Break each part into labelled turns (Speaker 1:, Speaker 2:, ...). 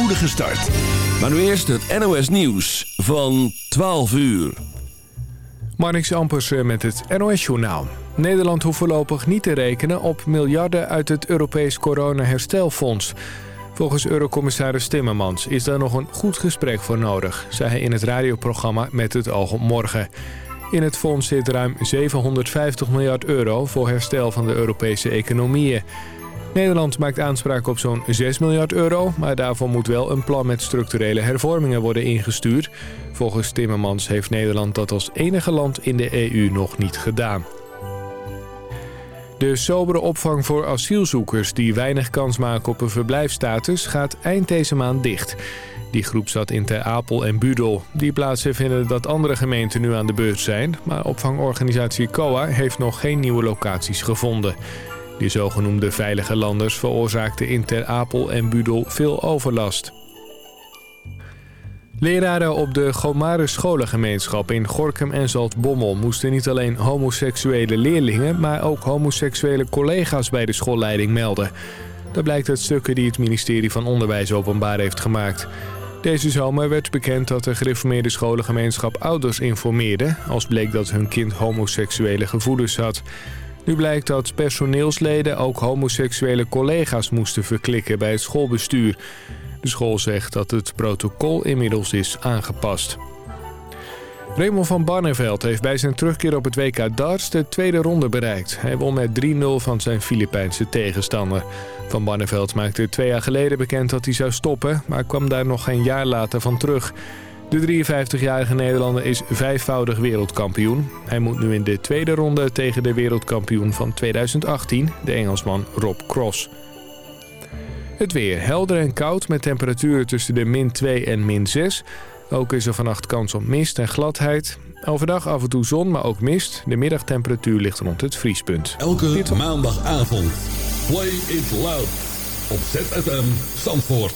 Speaker 1: spoedige start. Maar nu eerst het NOS Nieuws van 12 uur.
Speaker 2: Marnix Ampers eh, met het NOS-journaal. Nederland hoeft voorlopig niet te rekenen op miljarden uit het Europees Corona-herstelfonds. Volgens Eurocommissaris Timmermans is daar nog een goed gesprek voor nodig... zei hij in het radioprogramma Met het oog op morgen. In het fonds zit ruim 750 miljard euro voor herstel van de Europese economieën. Nederland maakt aanspraak op zo'n 6 miljard euro... maar daarvoor moet wel een plan met structurele hervormingen worden ingestuurd. Volgens Timmermans heeft Nederland dat als enige land in de EU nog niet gedaan. De sobere opvang voor asielzoekers die weinig kans maken op een verblijfstatus gaat eind deze maand dicht. Die groep zat in Ter Apel en Budel. Die plaatsen vinden dat andere gemeenten nu aan de beurt zijn, maar opvangorganisatie COA heeft nog geen nieuwe locaties gevonden. Die zogenoemde veilige landers veroorzaakten in Ter Apel en Budel veel overlast. Leraren op de Gomarus scholengemeenschap in Gorkum en Zaltbommel... moesten niet alleen homoseksuele leerlingen... maar ook homoseksuele collega's bij de schoolleiding melden. Dat blijkt uit stukken die het ministerie van Onderwijs openbaar heeft gemaakt. Deze zomer werd bekend dat de gereformeerde scholengemeenschap ouders informeerde... als bleek dat hun kind homoseksuele gevoelens had... Nu blijkt dat personeelsleden ook homoseksuele collega's moesten verklikken bij het schoolbestuur. De school zegt dat het protocol inmiddels is aangepast. Raymond van Barneveld heeft bij zijn terugkeer op het WK darts de tweede ronde bereikt. Hij won met 3-0 van zijn Filipijnse tegenstander. Van Barneveld maakte twee jaar geleden bekend dat hij zou stoppen... maar kwam daar nog geen jaar later van terug... De 53-jarige Nederlander is vijfvoudig wereldkampioen. Hij moet nu in de tweede ronde tegen de wereldkampioen van 2018, de Engelsman Rob Cross. Het weer helder en koud met temperaturen tussen de min 2 en min 6. Ook is er vannacht kans op mist en gladheid. Overdag af en toe zon, maar ook mist. De middagtemperatuur ligt rond het vriespunt.
Speaker 3: Elke maandagavond. Play it loud. Op ZFM Zandvoort.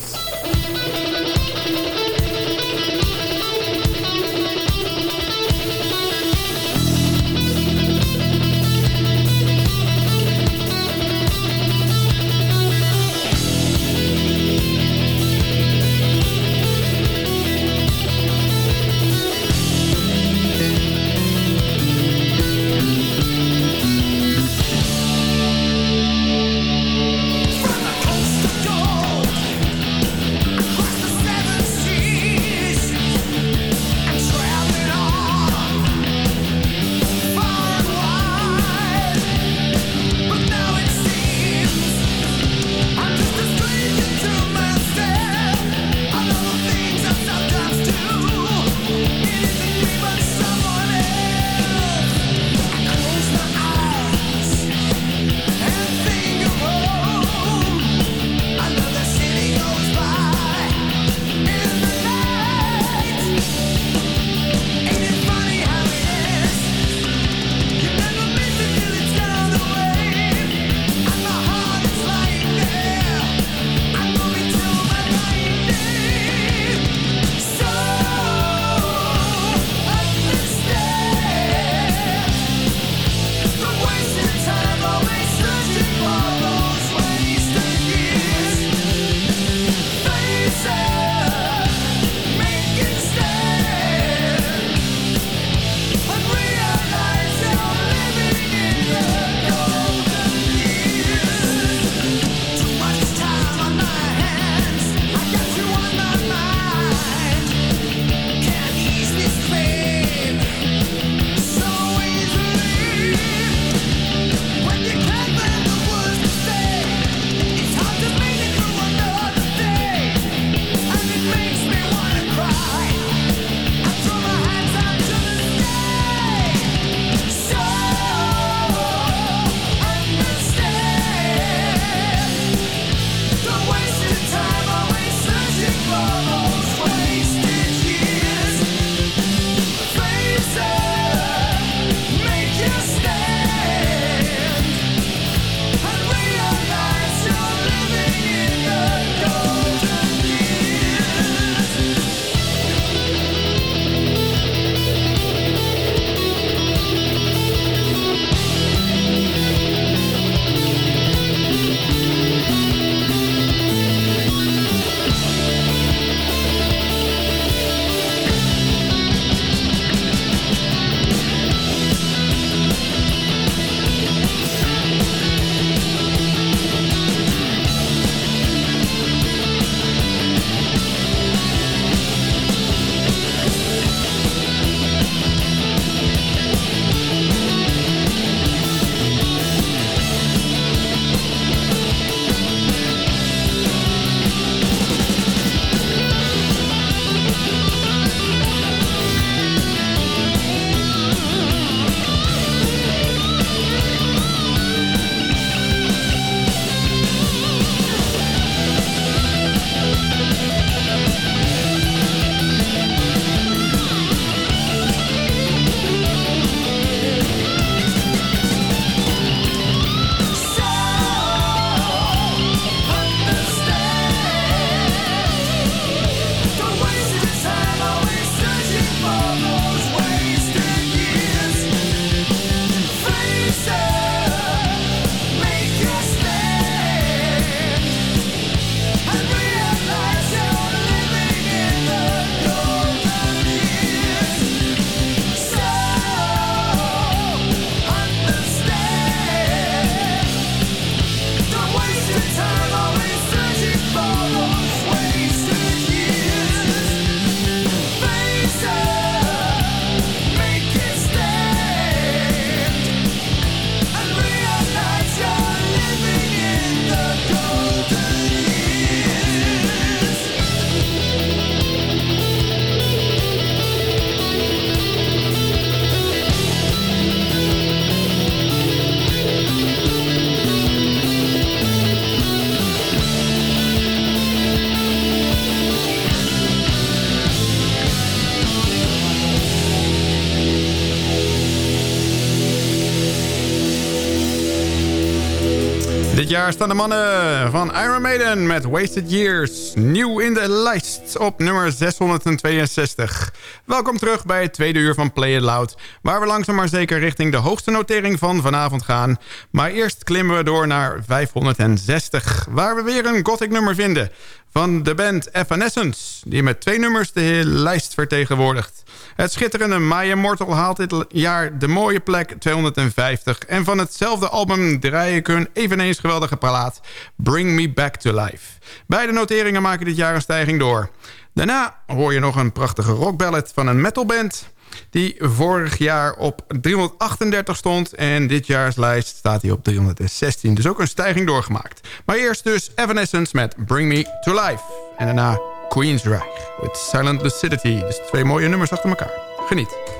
Speaker 4: Jaar staan de mannen van Iron Maiden met Wasted Years. Nieuw in de lijst op nummer 662. Welkom terug bij het tweede uur van Play It Loud... waar we langzaam maar zeker richting de hoogste notering van vanavond gaan. Maar eerst klimmen we door naar 560... waar we weer een gothic nummer vinden van de band Evanescence... die met twee nummers de lijst vertegenwoordigt. Het schitterende My Immortal haalt dit jaar de mooie plek 250... en van hetzelfde album draai ik hun eveneens geweldige plaat... Bring Me Back to Life. Beide noteringen maken dit jaar een stijging door. Daarna hoor je nog een prachtige rockballad van een metalband die vorig jaar op 338 stond. En dit jaarslijst staat hij op 316. Dus ook een stijging doorgemaakt. Maar eerst dus Evanescence met Bring Me To Life. En daarna Queensryche with Silent Lucidity. Dus twee mooie nummers achter elkaar. Geniet.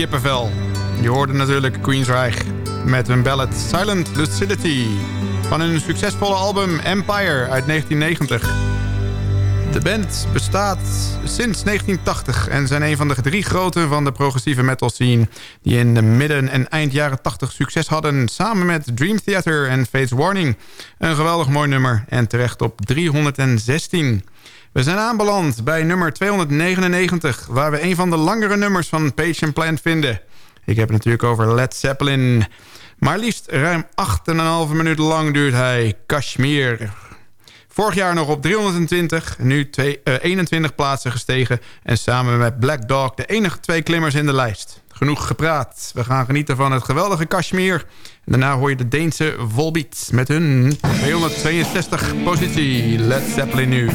Speaker 4: Kippenvel. Je hoorde natuurlijk Queensryche met hun ballad Silent Lucidity... van hun succesvolle album Empire uit 1990. De band bestaat sinds 1980 en zijn een van de drie grote van de progressieve metal scene... die in de midden- en eind jaren 80 succes hadden... samen met Dream Theater en Fates Warning. Een geweldig mooi nummer en terecht op 316... We zijn aanbeland bij nummer 299... waar we een van de langere nummers van Page Plant vinden. Ik heb het natuurlijk over Led Zeppelin. Maar liefst ruim 8,5 minuten lang duurt hij Kashmir.
Speaker 5: Vorig jaar nog op 320, nu twee, 21 plaatsen gestegen... en samen met Black Dog de enige twee klimmers in de lijst. Genoeg gepraat. We gaan genieten van het geweldige Kashmir. Daarna hoor je de Deense Volbeat met hun 262 positie. Led Zeppelin nu.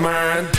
Speaker 4: Mine.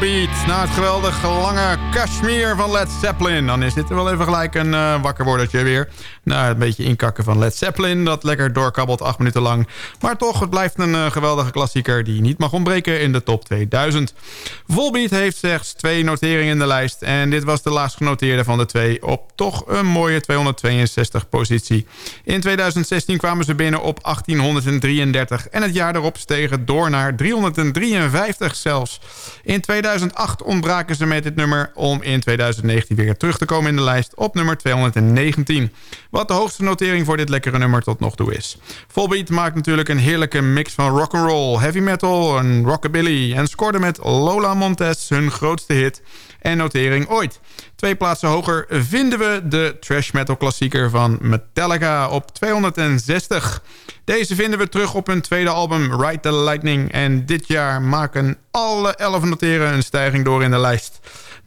Speaker 4: Na het geweldig lange Kashmir van Led Zeppelin. Dan is dit wel even gelijk een uh, wakker wordertje weer. Nou, een beetje inkakken van Led Zeppelin. Dat lekker doorkabbelt acht minuten lang. Maar toch, het blijft een uh, geweldige klassieker... die niet mag ontbreken in de top 2000. Volbeat heeft slechts twee noteringen in de lijst. En dit was de laatst genoteerde van de twee... op toch een mooie 262 positie. In 2016 kwamen ze binnen op 1833. En het jaar daarop stegen door naar 353 zelfs. In 2008 ontbraken ze met dit nummer... om in 2019 weer terug te komen in de lijst op nummer 219. Wat de hoogste notering voor dit lekkere nummer tot nog toe is. Volbeat maakt natuurlijk een heerlijke mix van rock'n'roll, heavy metal en rockabilly... en scoorde met Lola Montez hun grootste hit en notering ooit. Twee plaatsen hoger vinden we de trash metal klassieker van Metallica op 260. Deze vinden we terug op hun tweede album Ride the Lightning... en dit jaar maken alle 11 noteren een stijging door in de lijst.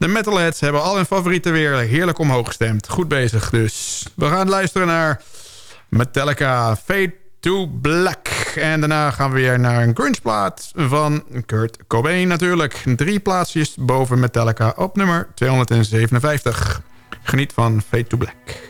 Speaker 4: De metalheads hebben al hun favorieten weer heerlijk omhoog gestemd. Goed bezig dus. We gaan luisteren naar Metallica Fate to Black. En daarna gaan we weer naar een grunge plaat van Kurt Cobain natuurlijk. Drie plaatsjes boven Metallica op nummer 257. Geniet van Fate to Black.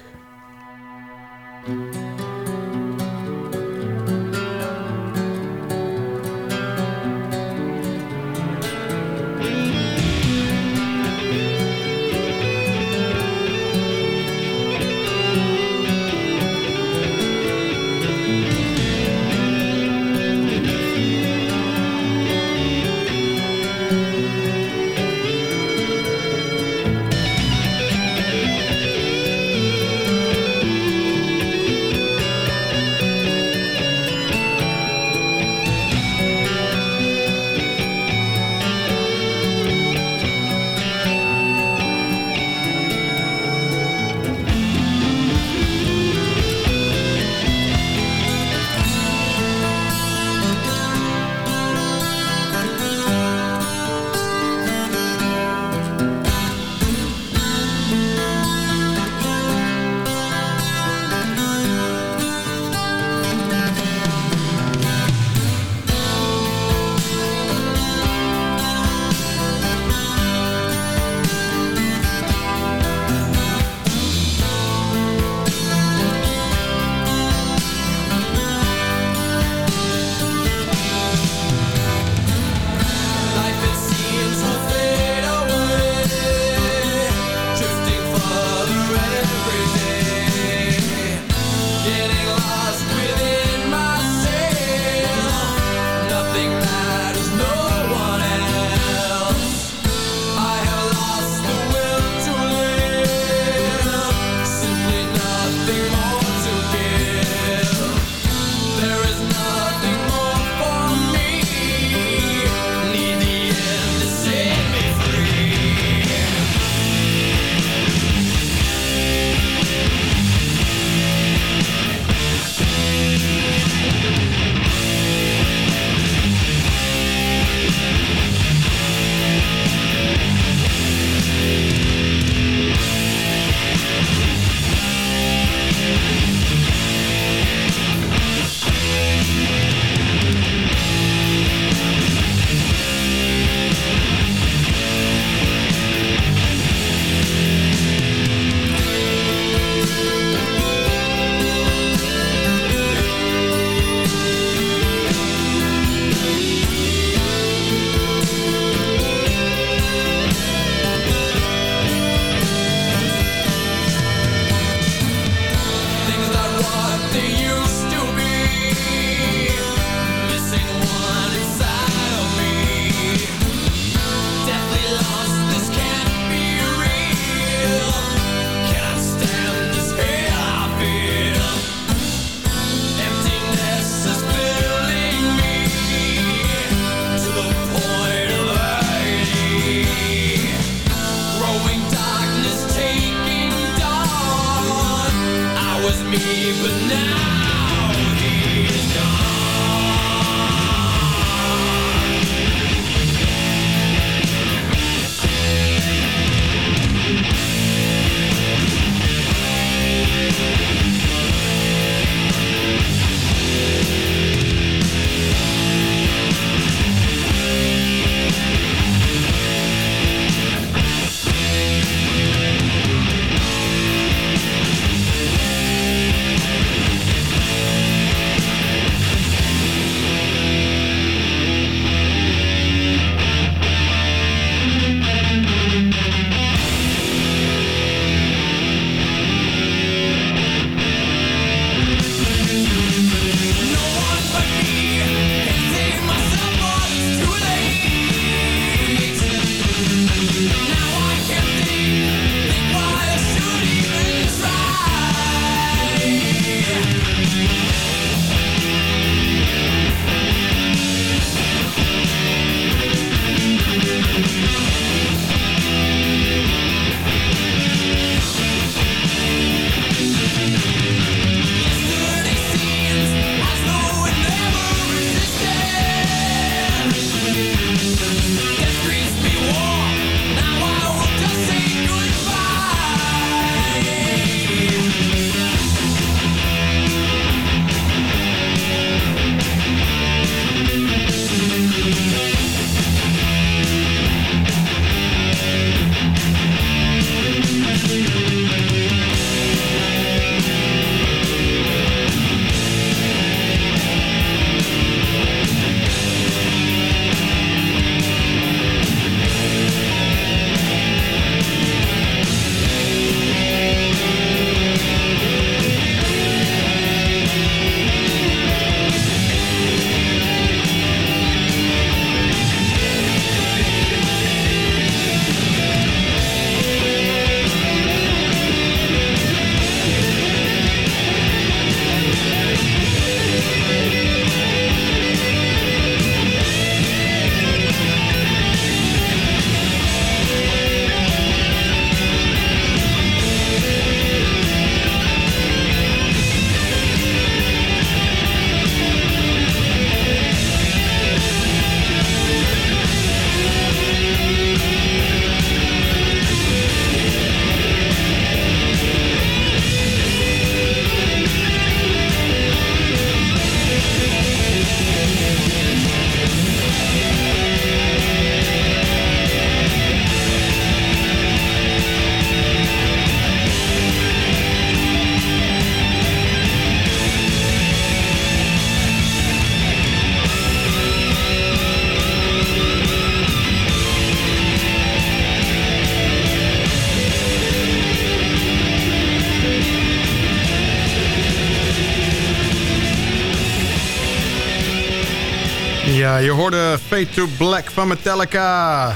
Speaker 4: Hoorde Fade to Black van Metallica.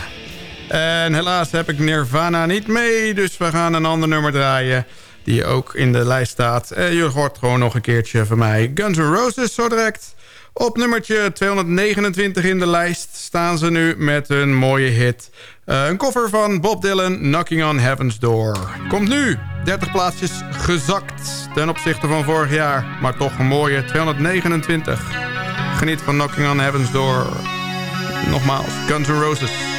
Speaker 4: En helaas heb ik Nirvana niet mee, dus we gaan een ander nummer draaien... die ook in de lijst staat. En je hoort gewoon nog een keertje van mij. Guns N' Roses zo direct. Op nummertje 229 in de lijst staan ze nu met een mooie hit. Eh, een cover van Bob Dylan, Knocking on Heaven's Door. Komt nu, 30 plaatsjes gezakt ten opzichte van vorig jaar. Maar toch een mooie 229. Geniet van Knocking on Heaven's Door. Nogmaals, Guns N' Roses.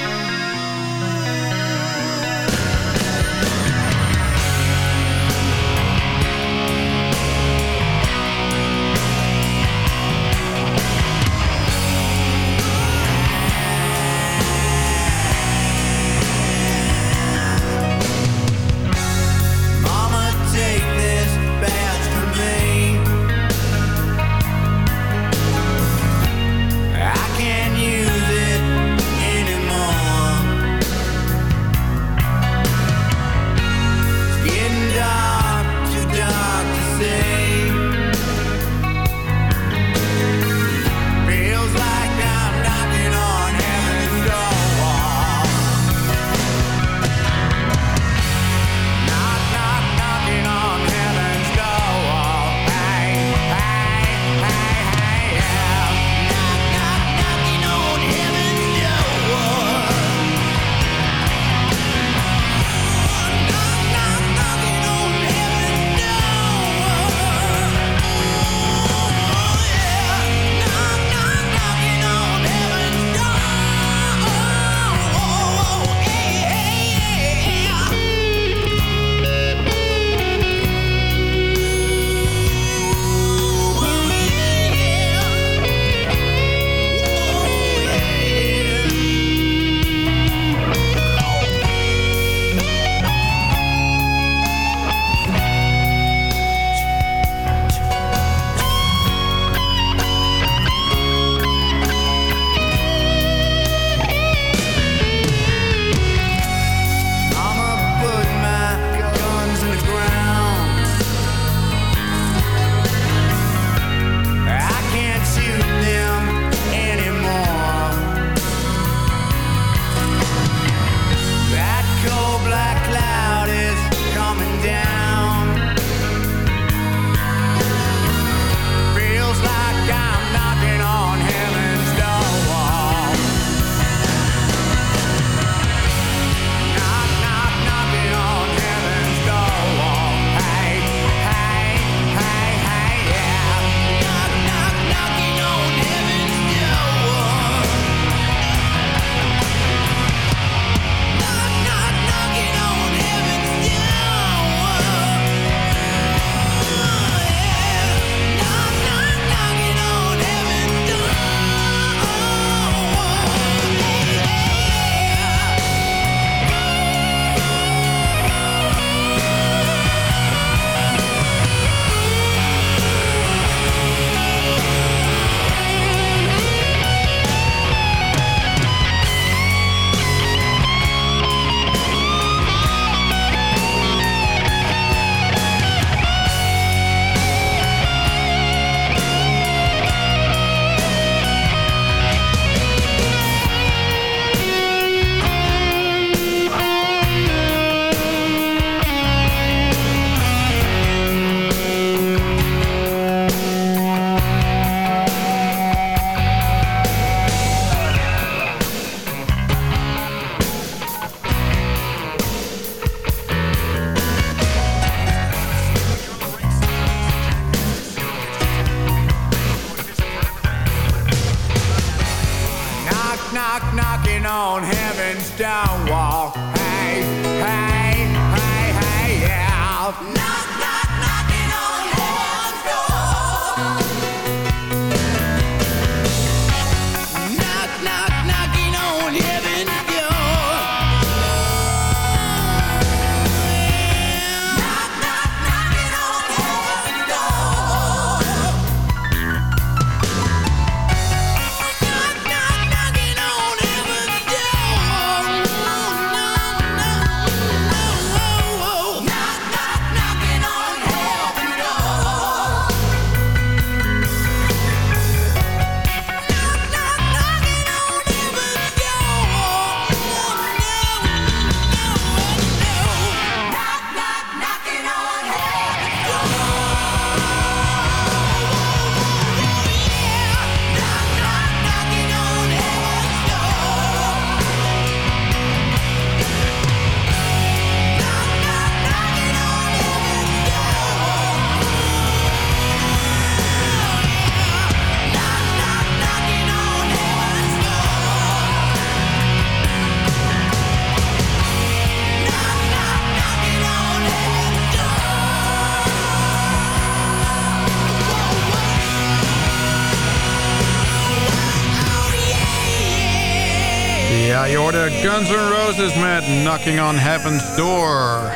Speaker 4: Ja, je hoorde Guns N' Roses met Knocking on Heaven's Door.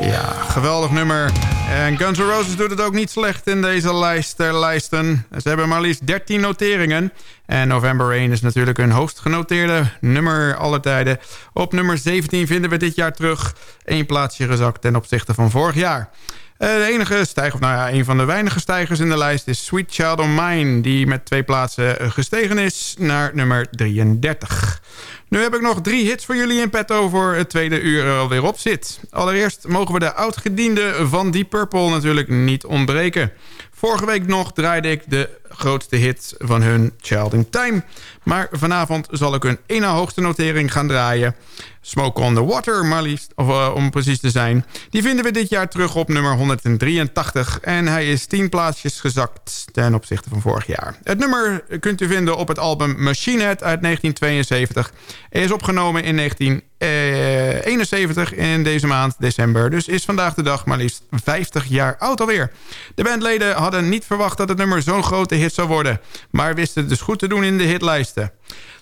Speaker 4: Ja, geweldig nummer. En Guns N' Roses doet het ook niet slecht in deze lijst. Ze hebben maar liefst 13 noteringen. En November Rain is natuurlijk hun hoogst genoteerde nummer aller tijden. Op nummer 17 vinden we dit jaar terug. Eén plaatsje gezakt ten opzichte van vorig jaar. Eh, De enige stijger, of nou ja, een van de weinige stijgers in de lijst is Sweet Child of Mine... die met twee plaatsen eh, gestegen is naar nummer 33. Nu heb ik nog drie hits voor jullie in petto voor het tweede uur er alweer op zit. Allereerst mogen we de oudgediende van Deep Purple natuurlijk niet ontbreken. Vorige week nog draaide ik de grootste hit van hun Child in Time. Maar vanavond zal ik hun ene hoogste notering gaan draaien. Smoke on the Water, maar liefst, of, eh, om precies te zijn. Die vinden we dit jaar terug op nummer 183. En hij is 10 plaatsjes gezakt ten opzichte van vorig jaar. Het nummer kunt u vinden op het album Machine Head uit 1972. Hij is opgenomen in 1971 in deze maand, december. Dus is vandaag de dag maar liefst 50 jaar oud alweer. De bandleden hadden niet verwacht dat het nummer zo'n grote hit zou worden. Maar wisten het dus goed te doen in de hitlijsten.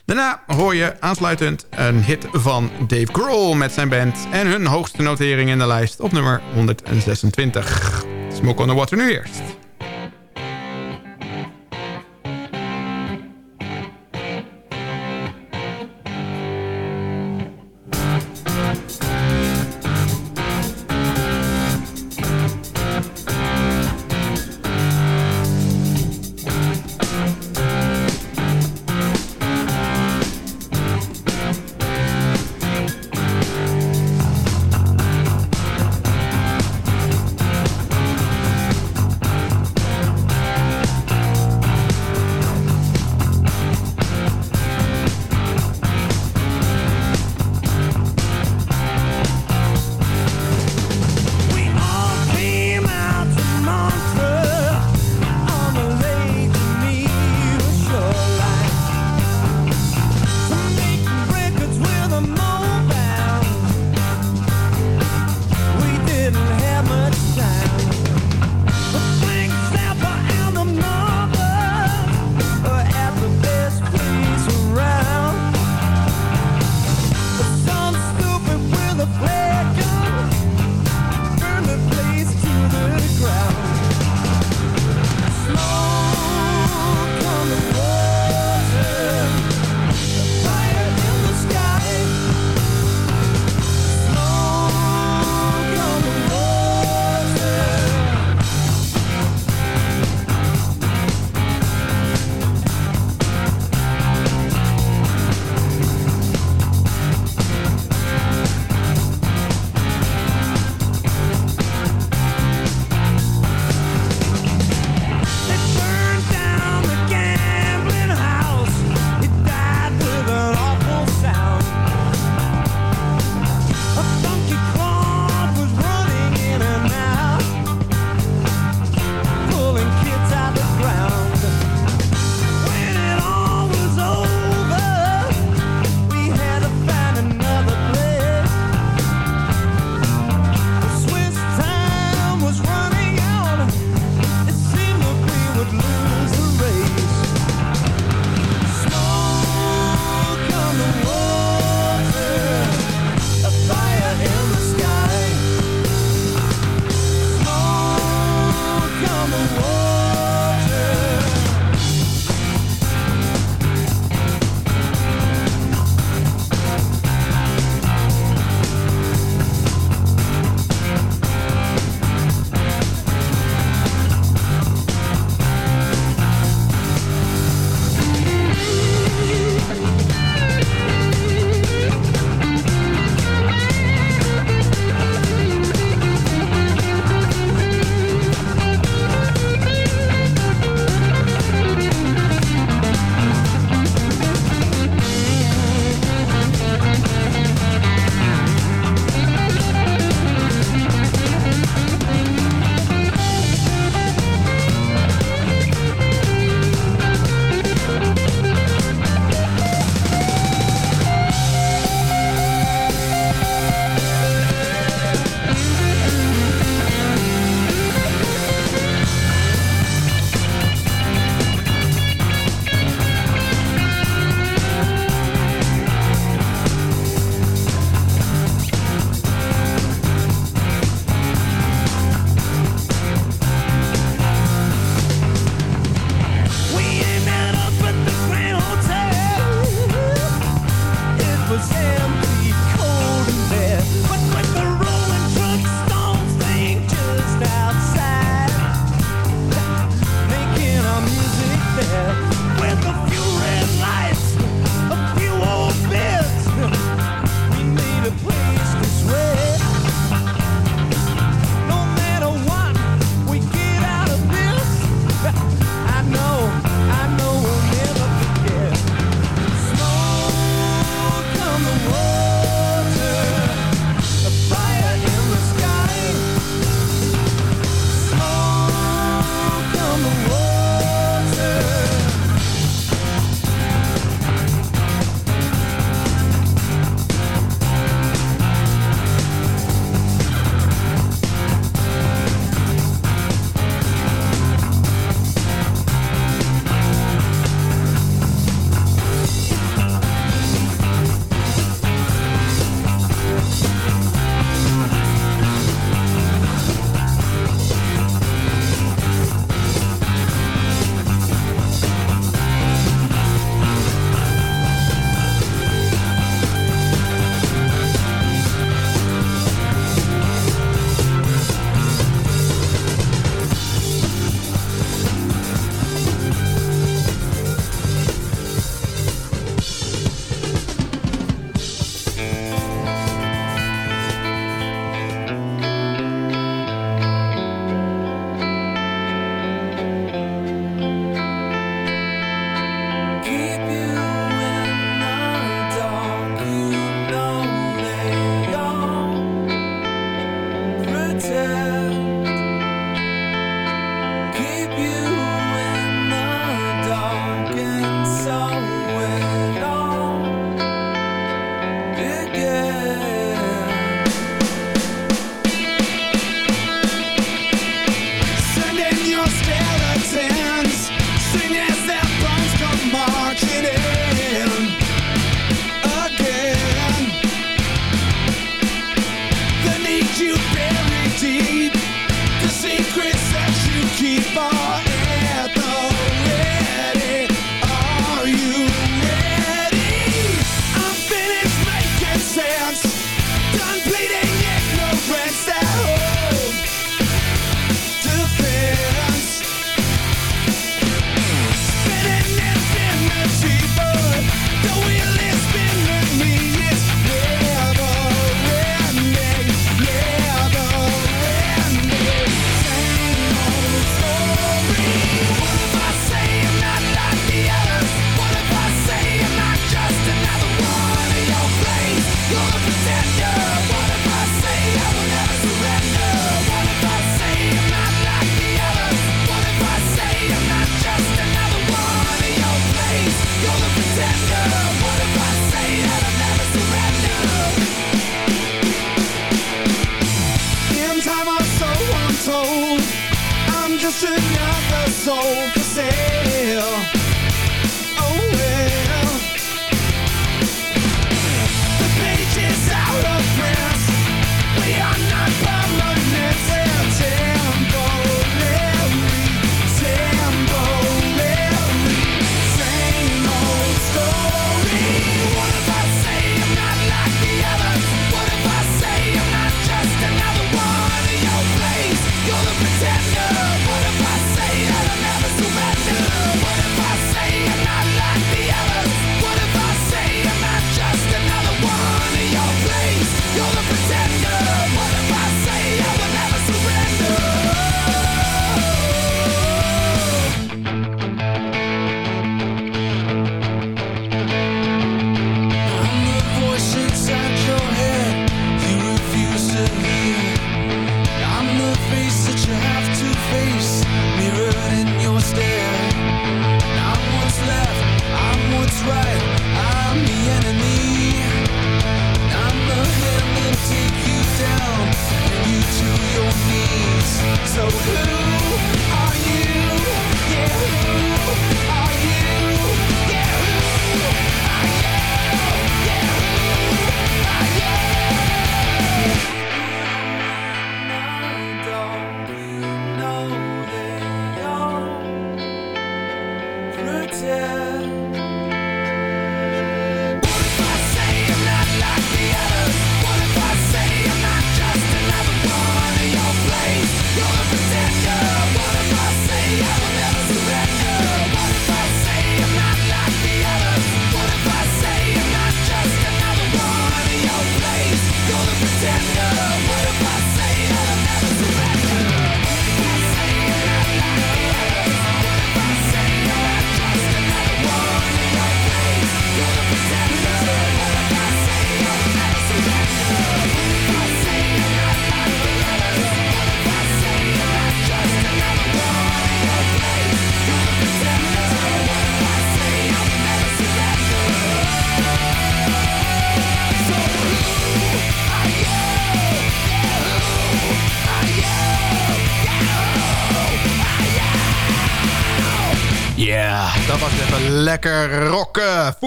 Speaker 4: Daarna hoor je aansluitend een hit van Dave Grohl met zijn band... en hun hoogste notering in de lijst op nummer 126. Smoke on the Water nu eerst.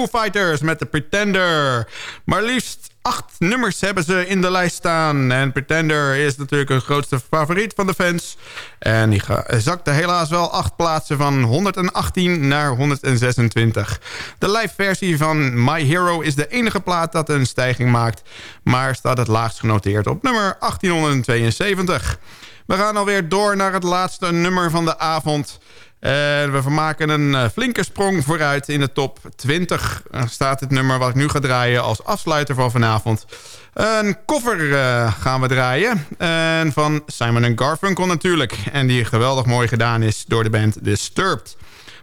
Speaker 4: Fighters met de Pretender. Maar liefst acht nummers hebben ze in de lijst staan. En Pretender is natuurlijk een grootste favoriet van de fans. En die zakte helaas wel acht plaatsen van 118 naar 126. De live versie van My Hero is de enige plaat dat een stijging maakt. Maar staat het laagst genoteerd op nummer 1872. We gaan alweer door naar het laatste nummer van de avond... We maken een eh, flinke sprong vooruit in de top 20. Er staat het nummer wat ik nu ga draaien als afsluiter van vanavond. Een cover uh, gaan we draaien. En van Simon Garfunkel natuurlijk. En die geweldig mooi gedaan is door de band Disturbed.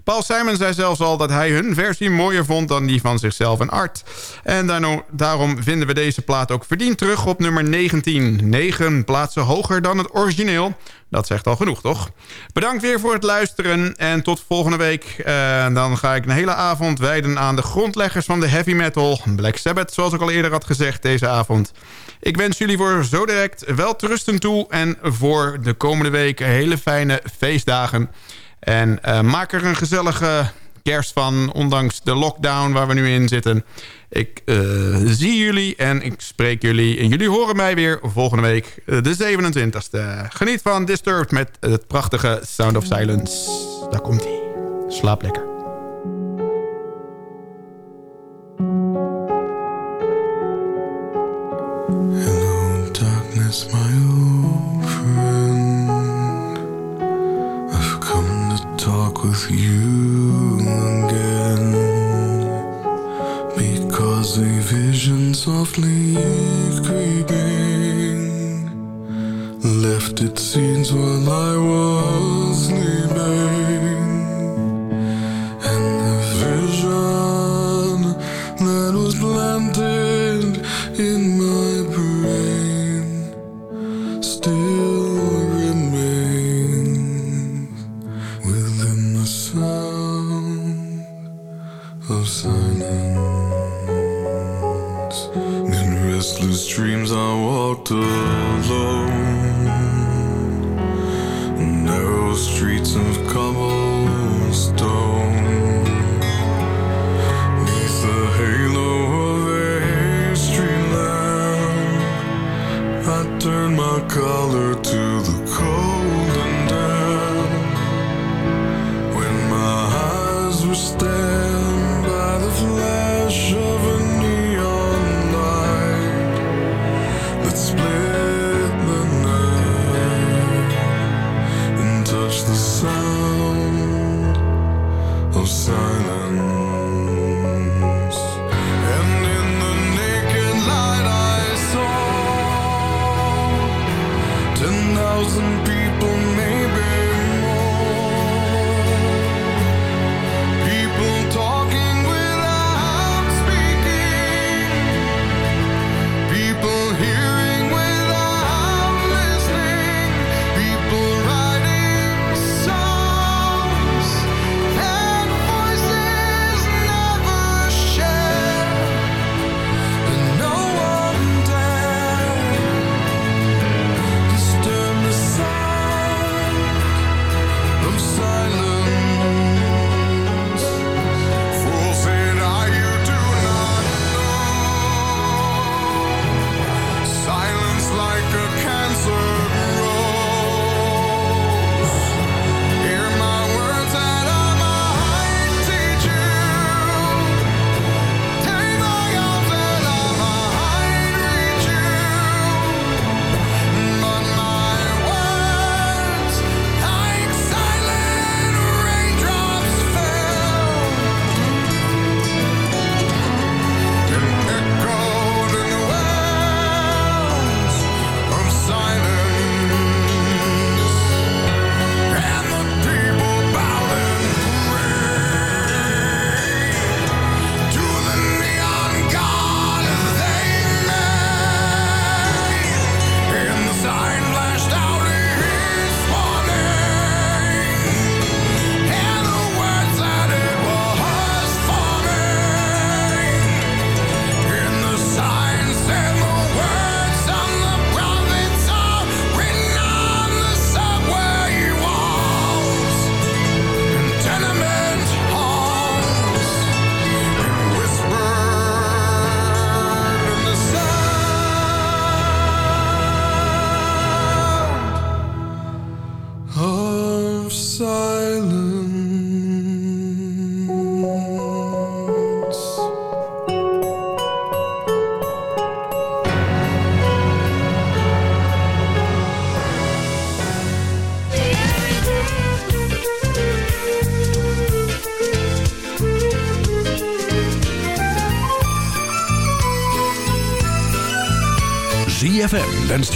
Speaker 4: Paul Simon zei zelfs al dat hij hun versie mooier vond dan die van zichzelf en Art. En daarom vinden we deze plaat ook verdiend terug op nummer 19. 9 plaatsen hoger dan het origineel. Dat zegt al genoeg, toch? Bedankt weer voor het luisteren en tot volgende week. Eh, dan ga ik een hele avond wijden aan de grondleggers van de heavy metal. Black Sabbath, zoals ik al eerder had gezegd deze avond. Ik wens jullie voor zo direct wel trusten toe... en voor de komende week hele fijne feestdagen. En eh, maak er een gezellige kerst van, ondanks de lockdown waar we nu in zitten. Ik eh, zie jullie en ik spreek jullie. En jullie horen mij weer volgende week, eh, de 27e. Geniet van Disturbed met het prachtige Sound of Silence. Daar komt hij. Slaap lekker.
Speaker 6: Hello, darkness, my old friend. I've come to talk with you Because a vision softly creeping left its scenes while I was